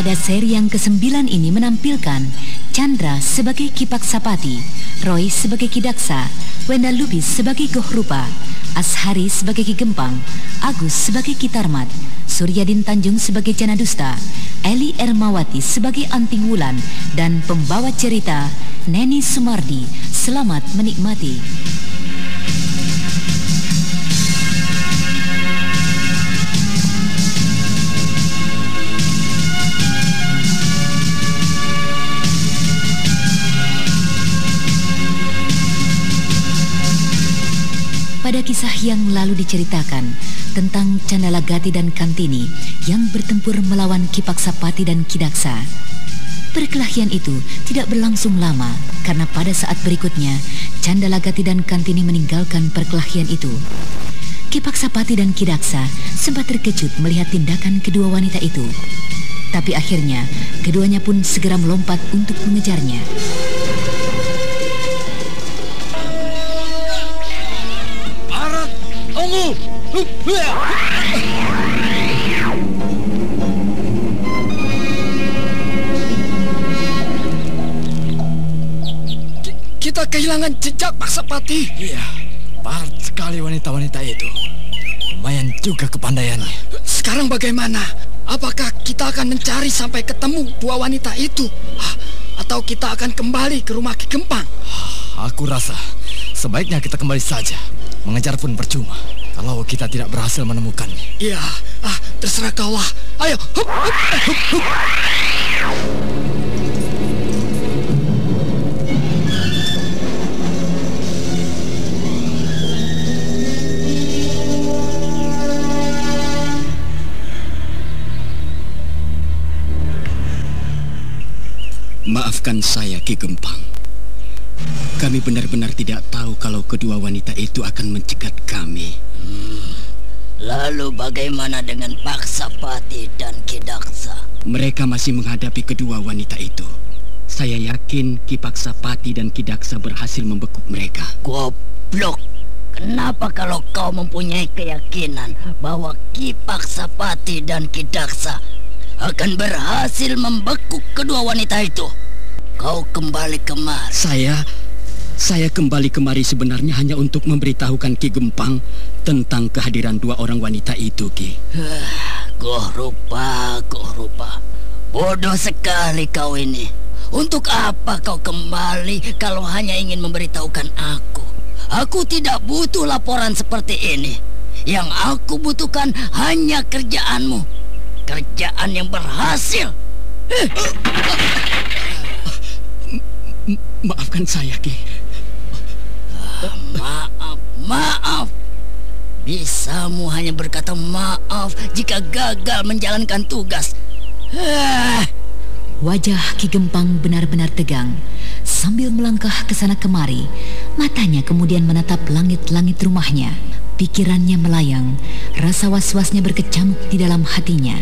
Pada seri yang ke-9 ini menampilkan Chandra sebagai Kipak Sapati, Roy sebagai Kidaksa, Wenda Lubis sebagai Gohrupa, Ashari sebagai Ki Gempang, Agus sebagai Kitarmat, Suryadin Tanjung sebagai Janadusta, Eli Ermawati sebagai Anting Wulan, dan pembawa cerita Neni Sumardi. Selamat menikmati. Pada kisah yang lalu diceritakan tentang Candalagati dan Kantini yang bertempur melawan Kipaksapati dan Kidaksa. Perkelahian itu tidak berlangsung lama karena pada saat berikutnya Candalagati dan Kantini meninggalkan perkelahian itu. Kipaksapati dan Kidaksa sempat terkejut melihat tindakan kedua wanita itu. Tapi akhirnya keduanya pun segera melompat untuk mengejarnya. Kita kehilangan jejak Pasapati. Iya, parah sekali wanita-wanita itu. Lumayan juga kepandaiannya. Sekarang bagaimana? Apakah kita akan mencari sampai ketemu dua wanita itu? Atau kita akan kembali ke rumah Ki Gempang? Aku rasa sebaiknya kita kembali saja. Mengejar pun percuma kalau kita tidak berhasil menemukannya. Iya, ah, terserah kau lah. Ayo, hup, hup, hup, hup. Maafkan saya Ki Gempang. Kami benar-benar tidak tahu kalau kedua wanita itu akan mencegat kami. Hmm. Lalu bagaimana dengan Paksapati dan Kidaksa? Mereka masih menghadapi kedua wanita itu. Saya yakin Ki Paksapati dan Kidaksa berhasil membekuk mereka. Goblok. Kenapa kalau kau mempunyai keyakinan bahwa Ki Paksapati dan Kidaksa akan berhasil membekuk kedua wanita itu? Kau kembali kemari. Saya saya kembali kemari sebenarnya hanya untuk memberitahukan Ki Gempang tentang kehadiran dua orang wanita itu, Ki. goh rupa, goh rupa. Bodoh sekali kau ini. Untuk apa kau kembali kalau hanya ingin memberitahukan aku? Aku tidak butuh laporan seperti ini. Yang aku butuhkan hanya kerjaanmu. Kerjaan yang berhasil. Maafkan saya, Ki. Bisamu hanya berkata maaf jika gagal menjalankan tugas. Ah. Wajah Ki Gempang benar-benar tegang. Sambil melangkah ke sana kemari, matanya kemudian menatap langit-langit rumahnya. Pikirannya melayang, rasa was-wasnya berkecamuk di dalam hatinya.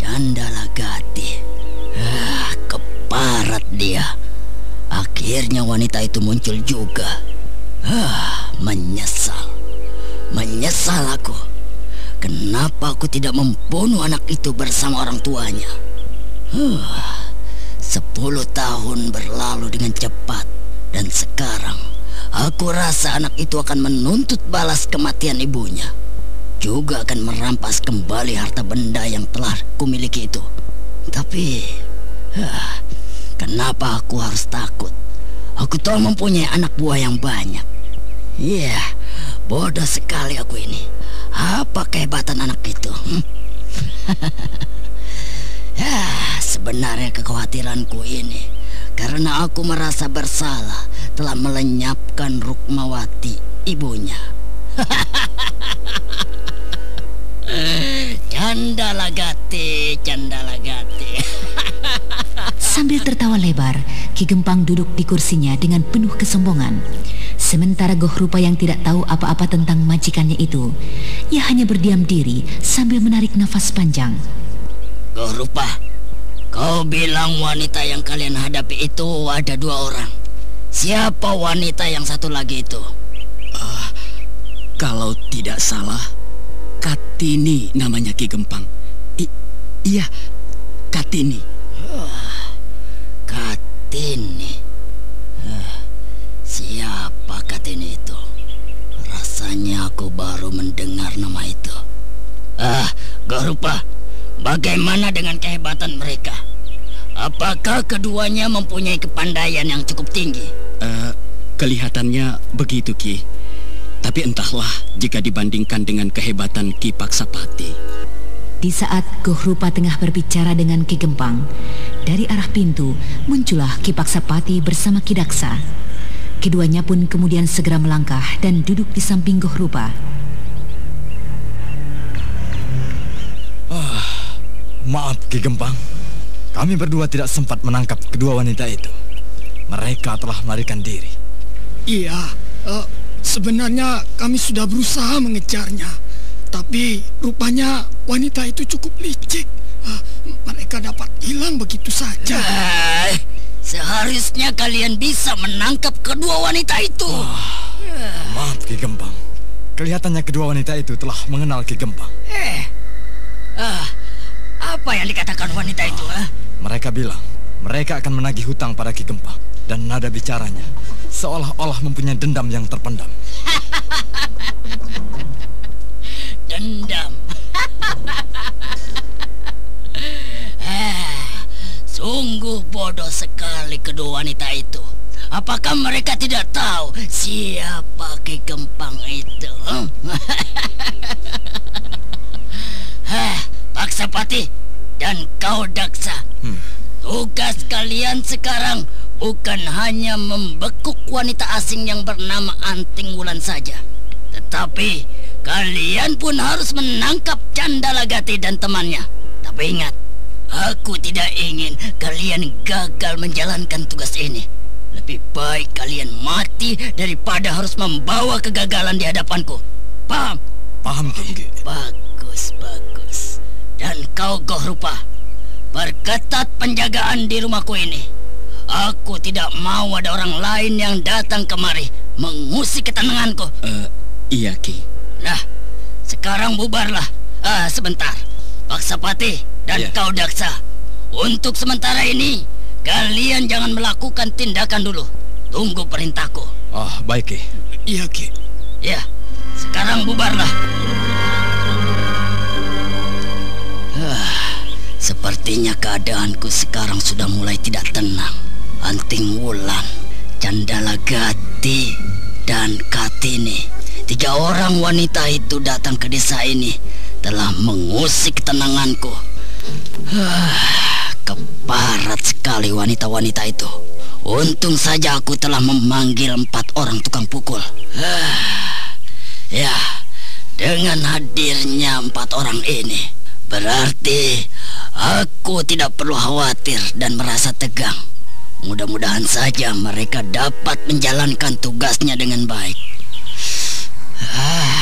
Candala Gati. Ah, keparat dia. Akhirnya wanita itu muncul juga. Ah, menyesal. Menyesal aku. Kenapa aku tidak membunuh anak itu bersama orang tuanya? Huh, sepuluh tahun berlalu dengan cepat dan sekarang Aku rasa anak itu akan menuntut balas kematian ibunya. Juga akan merampas kembali harta benda yang telah kumiliki itu. Tapi, uh, kenapa aku harus takut? Aku tahu mempunyai anak buah yang banyak. Iya, yeah, bodoh sekali aku ini. Apa kehebatan anak itu? Hmm? ya, sebenarnya kekhawatiranku ini karena aku merasa bersalah telah melenyapkan Rukmawati ibunya. Candalagati, Candalagati. Sambil tertawa lebar, Ki Gempang duduk di kursinya dengan penuh kesombongan. Sementara Goh Rupa yang tidak tahu apa-apa tentang majikannya itu, ia hanya berdiam diri sambil menarik nafas panjang. Goh Rupa, kau bilang wanita yang kalian hadapi itu ada dua orang. Siapa wanita yang satu lagi itu? Uh, kalau tidak salah, Katini namanya Ki Gempang. I iya, Katini. Uh, Katini. Uh, siapa Katini itu? Rasanya aku baru mendengar nama itu. Ah, Garupa, bagaimana dengan kehebatan mereka? Apakah keduanya mempunyai kepandaian yang cukup tinggi? Uh, kelihatannya begitu, Ki. Tapi entahlah jika dibandingkan dengan kehebatan Ki Paksapati. Di saat Goh Rupa tengah berbicara dengan Ki Gempang, dari arah pintu muncullah Ki Paksapati bersama Ki Daksa. Keduanya pun kemudian segera melangkah dan duduk di samping Goh Rupa. Ah, maaf Ki Gempang. Kami berdua tidak sempat menangkap kedua wanita itu. Mereka telah melarikan diri. Iya, uh, sebenarnya kami sudah berusaha mengejarnya. Tapi rupanya wanita itu cukup licik. Uh, mereka dapat hilang begitu saja. Uh, seharusnya kalian bisa menangkap kedua wanita itu. Oh, maaf Ki Gempang. Kelihatannya kedua wanita itu telah mengenal Ki Gempang. Eh, uh, apa yang dikatakan wanita itu? Uh? Mereka bilang mereka akan menagih hutang pada Ki Gempang dan nada bicaranya seolah-olah mempunyai dendam yang terpendam. sungguh bodoh sekali kedua wanita itu. Apakah mereka tidak tahu siapa Ki Gempang itu? Hah, Paksapati dan kau Daksa Hmm. Tugas kalian sekarang bukan hanya membekuk wanita asing yang bernama Anting Wulan saja. Tetapi kalian pun harus menangkap Candalagati dan temannya. Tapi ingat, aku tidak ingin kalian gagal menjalankan tugas ini. Lebih baik kalian mati daripada harus membawa kegagalan di hadapanku. Paham? Paham, Ki. Bagus, bagus. Dan kau Goh Rupa, Perketat penjagaan di rumahku ini. Aku tidak mau ada orang lain yang datang kemari mengusik ketenanganku. Uh, iya, Ki. Nah, sekarang bubarlah. Ah, uh, sebentar. Paksapati dan yeah. kau Daksa. Untuk sementara ini, kalian jangan melakukan tindakan dulu. Tunggu perintahku. Oh, baik, Ki. Iya, Ki. Ya, sekarang bubarlah. Sepertinya keadaanku sekarang sudah mulai tidak tenang. Anting Wulan, Candala Gati, dan Katini. Tiga orang wanita itu datang ke desa ini telah mengusik ketenanganku. Keparat sekali wanita-wanita itu. Untung saja aku telah memanggil empat orang tukang pukul. ya, dengan hadirnya empat orang ini, berarti Aku tidak perlu khawatir dan merasa tegang. Mudah-mudahan saja mereka dapat menjalankan tugasnya dengan baik. Ah.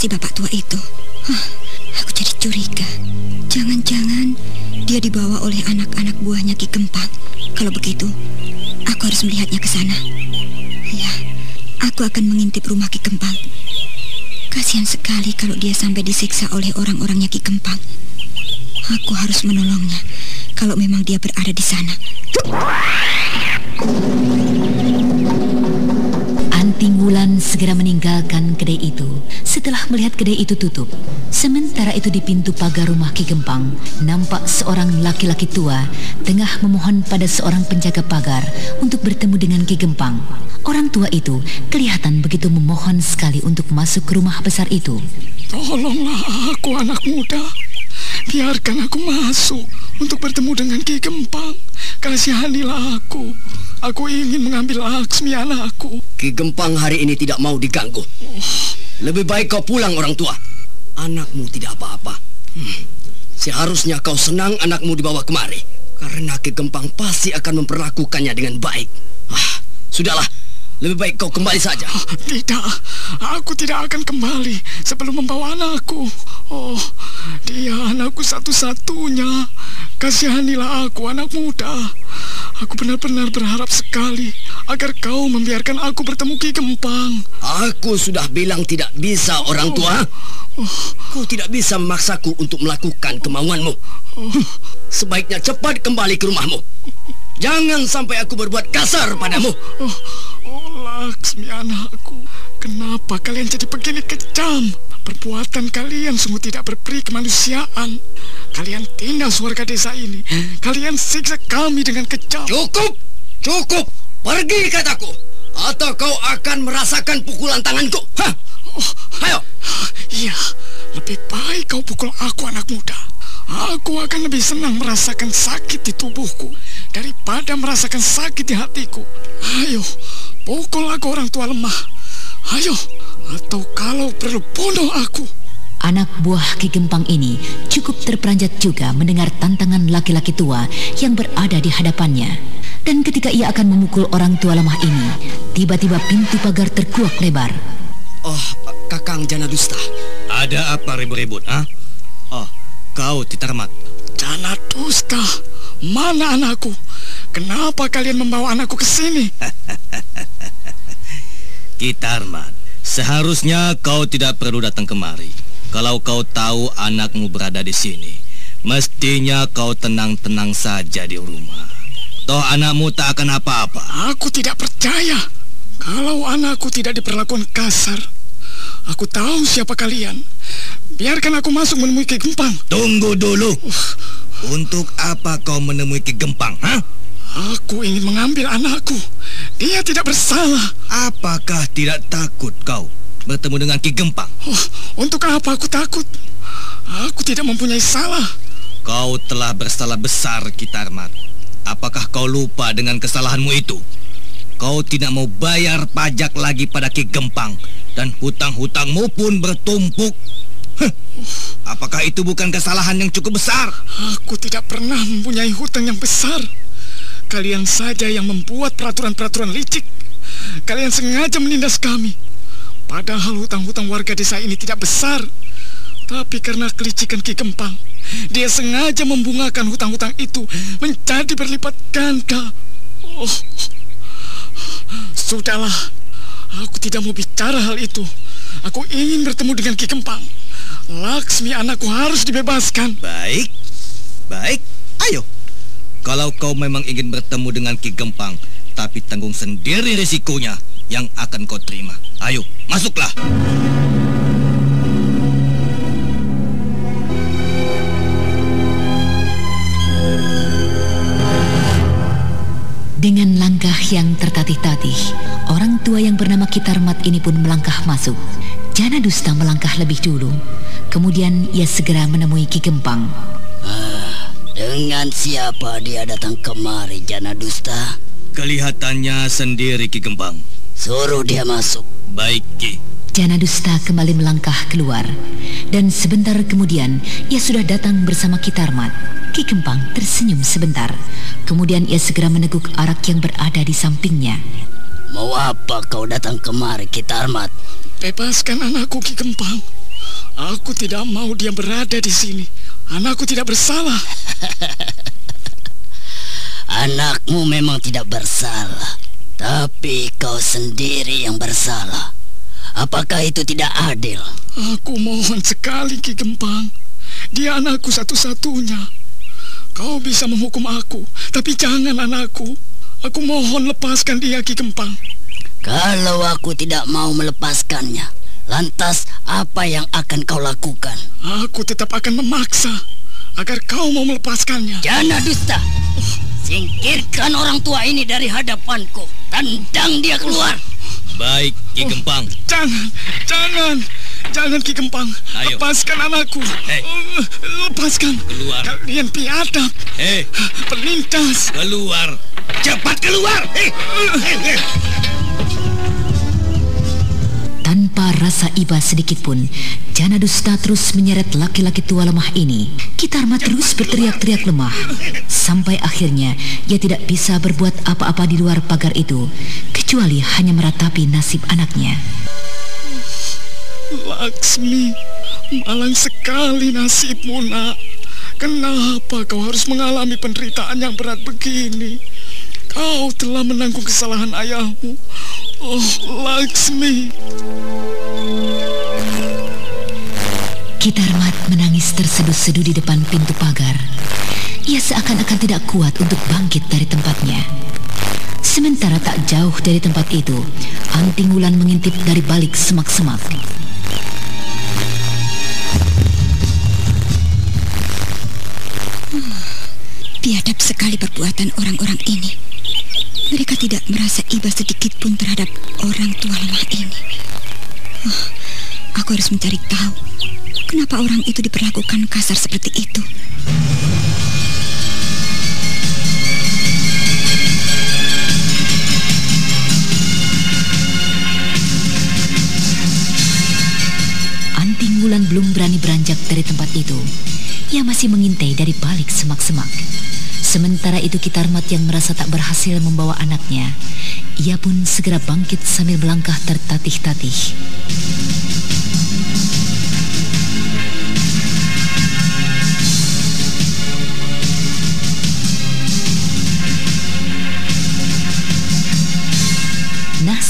si bapak tua itu. Huh, aku jadi curiga. Jangan-jangan dia dibawa oleh anak-anak buahnya Ki Kempang. Kalau begitu, aku harus melihatnya ke sana. Ya, aku akan mengintip rumah Ki Kempang. Kasihan sekali kalau dia sampai disiksa oleh orang-orangnya Ki Kempang. Aku harus menolongnya kalau memang dia berada di sana. Wulan segera meninggalkan kedai itu setelah melihat kedai itu tutup. Sementara itu di pintu pagar rumah Ki Gempang, nampak seorang laki-laki tua tengah memohon pada seorang penjaga pagar untuk bertemu dengan Ki Gempang. Orang tua itu kelihatan begitu memohon sekali untuk masuk ke rumah besar itu. Tolonglah aku anak muda. Biarkan aku masuk untuk bertemu dengan Ki Gempang. Kasihanilah aku. Aku ingin mengambil Laksmi anakku. Ki Gempang hari ini tidak mau diganggu. Lebih baik kau pulang orang tua. Anakmu tidak apa-apa. Hmm. Seharusnya kau senang anakmu dibawa kemari. Karena Ki Gempang pasti akan memperlakukannya dengan baik. Ah, sudahlah. Lebih baik kau kembali saja. Tidak, aku tidak akan kembali sebelum membawa anakku. Oh, dia anakku satu-satunya. Kasihanilah aku, anak muda. Aku benar-benar berharap sekali agar kau membiarkan aku bertemu Ki Gempang. Aku sudah bilang tidak bisa, orang tua. Kau tidak bisa memaksaku untuk melakukan kemauanmu. Sebaiknya cepat kembali ke rumahmu. Jangan sampai aku berbuat kasar padamu. Oh, oh Laksmi anakku, kenapa kalian jadi begini kejam? Perbuatan kalian sungguh tidak berperi kemanusiaan. Kalian tindas warga desa ini. Kalian siksa kami dengan kejam. Cukup! Cukup! Pergi kataku! Atau kau akan merasakan pukulan tanganku. Hah? Oh, Ayo! Iya, lebih baik kau pukul aku anak muda. Aku akan lebih senang merasakan sakit di tubuhku daripada merasakan sakit di hatiku. Ayo, pukul aku orang tua lemah. Ayo, atau kalau perlu bunuh aku. Anak buah Ki Gempang ini cukup terperanjat juga mendengar tantangan laki-laki tua yang berada di hadapannya. Dan ketika ia akan memukul orang tua lemah ini, tiba-tiba pintu pagar terkuak lebar. Oh, Kakang Jana Dusta. Ada apa ribut-ribut, ah? Oh, kau Titarmat. Jana dusta, mana anakku? Kenapa kalian membawa anakku ke sini? Kitarmat, seharusnya kau tidak perlu datang kemari. Kalau kau tahu anakmu berada di sini, mestinya kau tenang-tenang saja di rumah. Toh anakmu tak akan apa-apa. Aku tidak percaya kalau anakku tidak diperlakukan kasar. Aku tahu siapa kalian. Biarkan aku masuk menemui Ki Gempang. Tunggu dulu. Untuk apa kau menemui Ki Gempang, ha? Aku ingin mengambil anakku. Dia tidak bersalah. Apakah tidak takut kau bertemu dengan Ki Gempang? Oh, untuk apa aku takut? Aku tidak mempunyai salah. Kau telah bersalah besar, Kitarmat. Apakah kau lupa dengan kesalahanmu itu? Kau tidak mau bayar pajak lagi pada Ki Gempang dan hutang-hutangmu pun bertumpuk. Apakah itu bukan kesalahan yang cukup besar? Aku tidak pernah mempunyai hutang yang besar. Kalian saja yang membuat peraturan-peraturan licik. Kalian sengaja menindas kami. Padahal hutang-hutang warga desa ini tidak besar. Tapi karena kelicikan Ki Gempang, dia sengaja membungakan hutang-hutang itu menjadi berlipat ganda. Oh, sudahlah. Aku tidak mau bicara hal itu. Aku ingin bertemu dengan Ki Gempang. Laksmi anakku harus dibebaskan. Baik, baik, ayo. Kalau kau memang ingin bertemu dengan Ki Gempang, tapi tanggung sendiri risikonya yang akan kau terima. Ayo, masuklah. Dengan langkah yang tertatih-tatih, orang tua yang bernama Kitarmat ini pun melangkah masuk. Jana Dusta melangkah lebih dulu. Kemudian ia segera menemui Ki Gempang. Dengan siapa dia datang kemari, Jana Dusta? Kelihatannya sendiri Ki Gempang. Suruh dia masuk. Baik, Ki. Jana Dusta kembali melangkah keluar. Dan sebentar kemudian ia sudah datang bersama Kitarmat. Ki Gempang tersenyum sebentar. Kemudian ia segera meneguk arak yang berada di sampingnya. Mau apa kau datang kemari, Kitarmat? Bebaskan anakku Ki Gempang. Aku tidak mau dia berada di sini. Anakku tidak bersalah. Anakmu memang tidak bersalah. Tapi kau sendiri yang bersalah. Apakah itu tidak adil? Aku mohon sekali Ki Gempang. Dia anakku satu-satunya. Kau bisa menghukum aku, tapi jangan anakku. Aku mohon lepaskan dia Ki Gempang. Kalau aku tidak mau melepaskannya, lantas apa yang akan kau lakukan? Aku tetap akan memaksa agar kau mau melepaskannya. Jana dusta. Singkirkan orang tua ini dari hadapanku. Tendang dia keluar. Baik, Ki Gempang. Jangan, jangan, jangan Ki Gempang. Ayo. Lepaskan anakku. Hei. Uh, Lepaskan. Keluar. Kalian piadap, Hei, penindas. keluar. Cepat keluar. Hei, hei, hei. Tanpa rasa iba sedikit pun, Jana Dusta terus menyeret laki-laki tua lemah ini. Kitarma terus berteriak-teriak lemah. Sampai akhirnya ia tidak bisa berbuat apa-apa di luar pagar itu, kecuali hanya meratapi nasib anaknya. Laksmi, malang sekali nasibmu nak. Kenapa kau harus mengalami penderitaan yang berat begini? Kau telah menanggung kesalahan ayahmu. Oh, Laksmi. Kitarmat menangis terseduh-seduh di depan pintu pagar. Ia seakan-akan tidak kuat untuk bangkit dari tempatnya. Sementara tak jauh dari tempat itu, Anting Wulan mengintip dari balik semak-semak. Biadab sekali perbuatan orang-orang ini. Mereka tidak merasa iba sedikit pun terhadap orang tua lemah ini. Oh, aku harus mencari tahu kenapa orang itu diperlakukan kasar seperti itu. Anting Wulan belum berani beranjak dari tempat itu. Ia masih mengintai dari balik semak-semak. Sementara itu Kitarmat yang merasa tak berhasil membawa anaknya, ia pun segera bangkit sambil melangkah tertatih-tatih.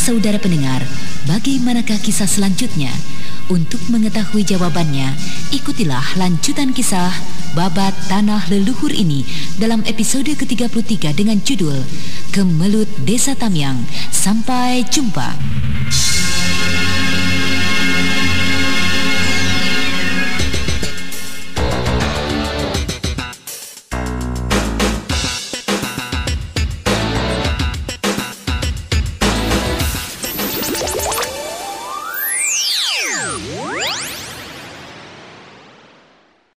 Saudara pendengar, bagaimanakah kisah selanjutnya? Untuk mengetahui jawabannya, ikutilah lanjutan kisah Babat Tanah Leluhur ini dalam episode ke-33 dengan judul Kemelut Desa Tamyang. Sampai jumpa.